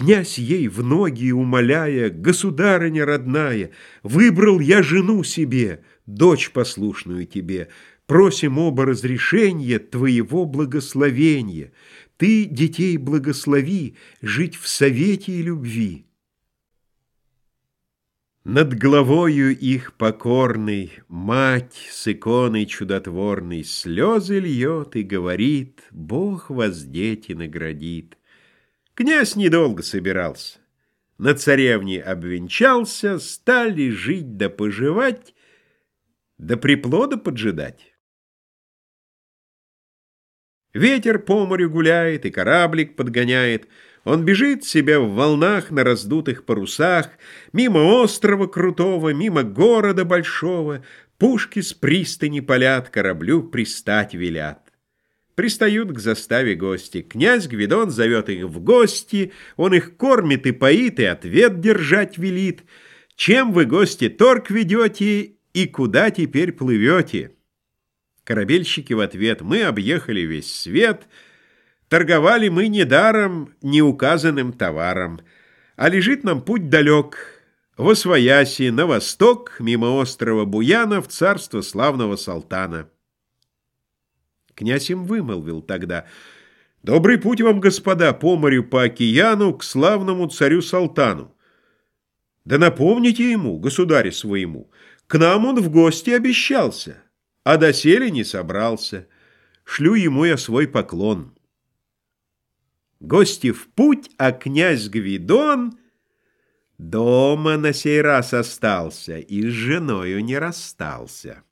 Князь ей в ноги умоляя, Государыня родная, Выбрал я жену себе, Дочь послушную тебе, Просим оба разрешения Твоего благословения. Ты детей благослови Жить в совете и любви. Над головою их покорной Мать с иконой чудотворной Слезы льет и говорит, Бог вас дети наградит. Князь недолго собирался. На царевне обвенчался, Стали жить да поживать, Да приплода поджидать. Ветер по морю гуляет и кораблик подгоняет — он бежит себя в волнах на раздутых парусах, Мимо острова крутого, мимо города большого, Пушки с пристани палят, кораблю пристать велят. Пристают к заставе гости. Князь Гвидон зовет их в гости, Он их кормит и поит, и ответ держать велит. Чем вы, гости, торг ведете и куда теперь плывете? Корабельщики в ответ «Мы объехали весь свет», Торговали мы недаром неуказанным товаром, а лежит нам путь далек, в Освояси, на восток, мимо острова Буяна, в царство славного Салтана. Князь им вымолвил тогда, «Добрый путь вам, господа, по морю, по океану, к славному царю Салтану. Да напомните ему, государю своему, к нам он в гости обещался, а доселе не собрался. Шлю ему я свой поклон». Гости в путь, а князь Гвидон дома на сей раз остался и с женою не расстался.